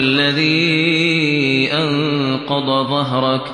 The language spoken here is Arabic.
الَّذِي أَنقَضَ ظَهْرَكَ